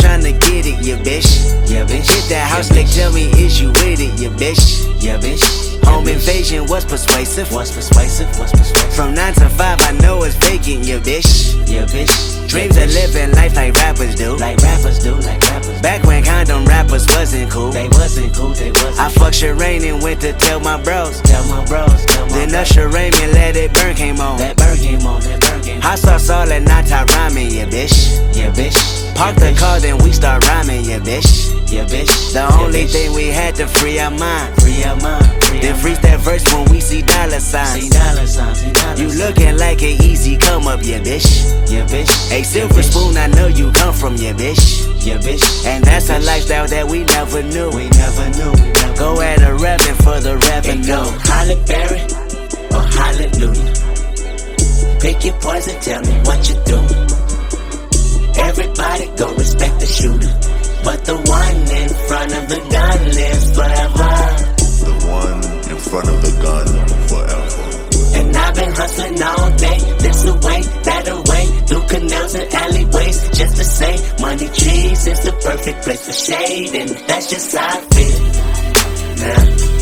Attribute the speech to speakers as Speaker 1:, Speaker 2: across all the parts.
Speaker 1: tryna get it, yeah, bitch.
Speaker 2: Yeah, bitch.
Speaker 1: Hit that house,
Speaker 2: yeah, bitch.
Speaker 1: tell me, is you with it, yeah, bitch?
Speaker 2: Yeah, bitch.
Speaker 1: Home
Speaker 2: bitch.
Speaker 1: invasion was persuasive.
Speaker 2: Was persuasive? Was persuasive?
Speaker 1: From 9 to 5, I know it's vacant, yeah, bitch.
Speaker 2: Yeah, bitch.
Speaker 1: Dreams
Speaker 2: yeah,
Speaker 1: of living life like rappers do.
Speaker 2: like rappers do, like wrappers.
Speaker 1: Back when condom rappers wasn't cool.
Speaker 2: They wasn't cool, they wasn't.
Speaker 1: I fucked Sherane and went to tell my bros.
Speaker 2: tell my bros, tell my
Speaker 1: Then. Usher Raymond let it burn came on.
Speaker 2: That burn game on, that bird game.
Speaker 1: Hot sauce all and not rhyming, yeah, bitch.
Speaker 2: Yeah, bitch.
Speaker 1: Park the car, then we start rhyming, yeah, bitch.
Speaker 2: Yeah, bitch.
Speaker 1: The
Speaker 2: yeah,
Speaker 1: only
Speaker 2: bitch.
Speaker 1: thing we had to free our mind.
Speaker 2: Free our mind. Free
Speaker 1: Then freeze that verse when we see dollar
Speaker 2: See
Speaker 1: signs.
Speaker 2: dollar signs, see dollar
Speaker 1: You looking like an easy come up, yeah, bitch.
Speaker 2: Yeah, bitch.
Speaker 1: A
Speaker 2: yeah,
Speaker 1: silver
Speaker 2: bitch.
Speaker 1: spoon, I know you come from, yeah, bitch.
Speaker 2: Yeah, bitch.
Speaker 1: And that's
Speaker 2: yeah,
Speaker 1: a lifestyle that we never knew.
Speaker 2: We never knew. We never
Speaker 1: Go at a rapping for the
Speaker 2: It go. Halle Berry or Hallelujah. Pick your poison, tell me what you do. Everybody go respect the shooter. But the one in front of the gun lives forever.
Speaker 3: The one in front of the gun forever.
Speaker 2: And I've been hustling all day, this away, that away, through canals and alleyways, just to say, money trees is the perfect place for shade, and that's just how I feel. Nah,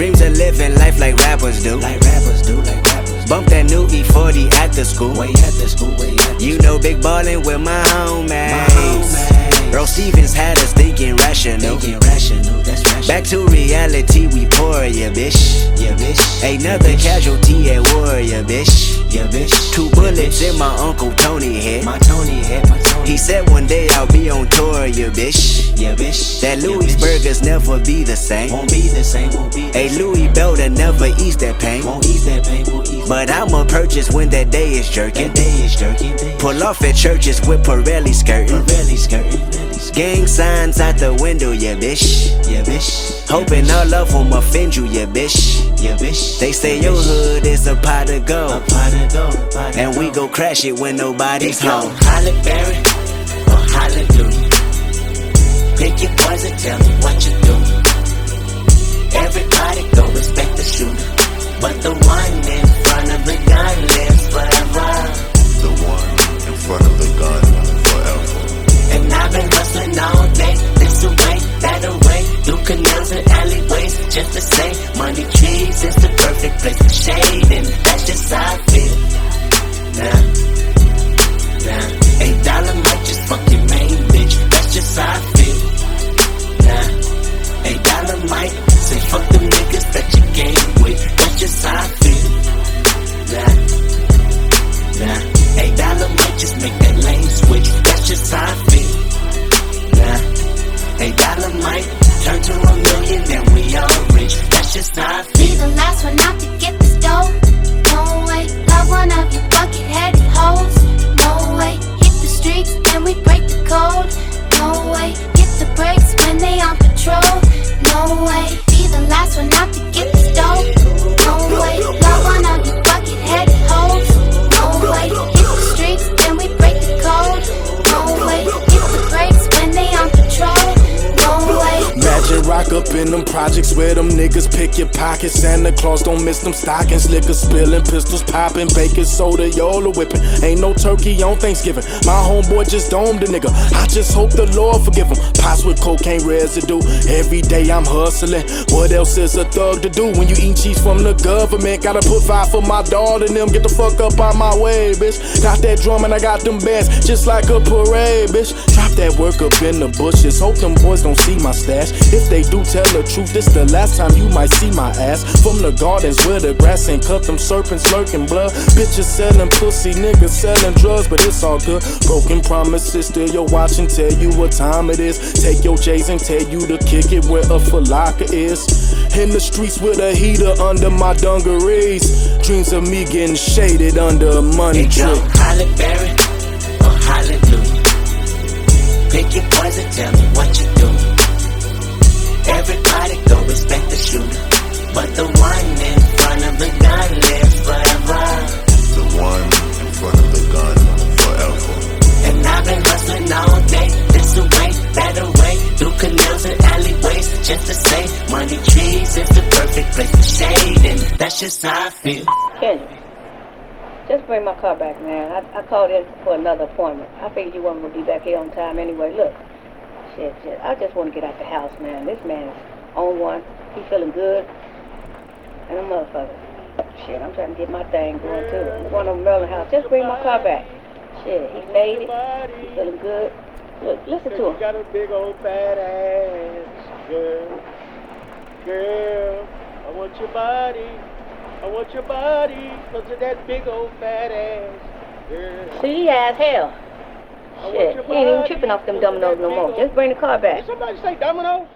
Speaker 1: Dreams of living life like rappers do.
Speaker 2: Like rappers do, like rappers.
Speaker 1: Bump that new E40 at the school.
Speaker 2: Way at the school, way at the
Speaker 1: You know big ballin' with my homies.
Speaker 2: homies.
Speaker 1: Earl Stevens had us thinking rational.
Speaker 2: Thinking rational, that's rational.
Speaker 1: Back to reality, we pour, yeah, bitch.
Speaker 2: yeah, bitch.
Speaker 1: Another
Speaker 2: yeah, bitch.
Speaker 1: casualty at war, yeah, bitch.
Speaker 2: Yeah, bitch.
Speaker 1: Two
Speaker 2: Yeah,
Speaker 1: bullets
Speaker 2: bitch.
Speaker 1: in my Uncle Tony head.
Speaker 2: My Tony head, my.
Speaker 1: He said one day I'll be on tour, yeah, bitch.
Speaker 2: yeah, bitch.
Speaker 1: That
Speaker 2: Yeah,
Speaker 1: Louis
Speaker 2: bitch.
Speaker 1: burgers never be the same.
Speaker 2: won't be the same, won't be the
Speaker 1: A. Louis belt never ease that pain.
Speaker 2: Won't ease that pain, won't ease
Speaker 1: But I'ma purchase when that day is jerking.
Speaker 2: That day is jerky, day.
Speaker 1: Pull off at churches with Pirelli skirting.
Speaker 2: Really skirting.
Speaker 1: Gang signs out the window, yeah, bitch.
Speaker 2: Yeah, bitch.
Speaker 1: Hoping all of them offend you, yeah, bitch.
Speaker 2: Yeah, bitch.
Speaker 1: They say your hood is a pot of gold.
Speaker 2: pot of gold, pot of
Speaker 1: And we
Speaker 2: gold.
Speaker 1: go crash it when nobody's home.
Speaker 2: Halle Berry or Hallelujah. Pick your poison, tell me what you do. Through canals and alleyways, just to say, money trees is the perfect place for shade, and that's just how I feel. Nah, nah, eight dollar
Speaker 4: Rock up in them projects where them niggas pick your pockets. Santa Claus don't miss them stockings. Liquor spilling, pistols popping, baking soda, Yola whipping. Ain't no turkey on Thanksgiving. My homeboy just domed a nigga. I just hope the Lord forgive him. Pots with cocaine residue. Every day I'm hustling. What else is a thug to do when you eat cheese from the government? Gotta put five for my daughter and them. Get the fuck up out my way, bitch. Got that drum and I got them bands just like a parade, bitch. Drop that work up in the bushes. Hope them boys don't see my stash. If they do tell the truth, this the last time you might see my ass. From the gardens where the grass ain't cut, them serpents lurking blood. Bitches selling pussy, niggas selling drugs, but it's all good. Broken promises, still your watch and tell you what time it is. Take your J's and tell you to kick it where a falaka is. In the streets with a heater under my dungarees. Dreams of me getting shaded under a money tree.
Speaker 2: Halle Berry or Hallelujah. Pick your poison, tell me what you do. Just to say, money trees is the perfect place for shade, and that's just how I feel.
Speaker 5: Kendrick, just bring my car back, man. I, I called in for another appointment. I figured you gonna be back here on time anyway. Look, shit, shit. I just want to get out the house, man. This man's on one. He feeling good, and a motherfucker. Shit, I'm trying to get my thing going too. I'm going to Merlin house. Just bring my car back. Shit, he made it. He feeling good. Look, listen to
Speaker 6: You
Speaker 5: him.
Speaker 6: got a big old fat ass, girl. Girl, I want your body. I want your body. Look at that big old fat ass, girl.
Speaker 5: See, he as hell. Shit, he ain't even tripping off them dominoes no more. Just bring the car back.
Speaker 6: Did somebody say dominoes?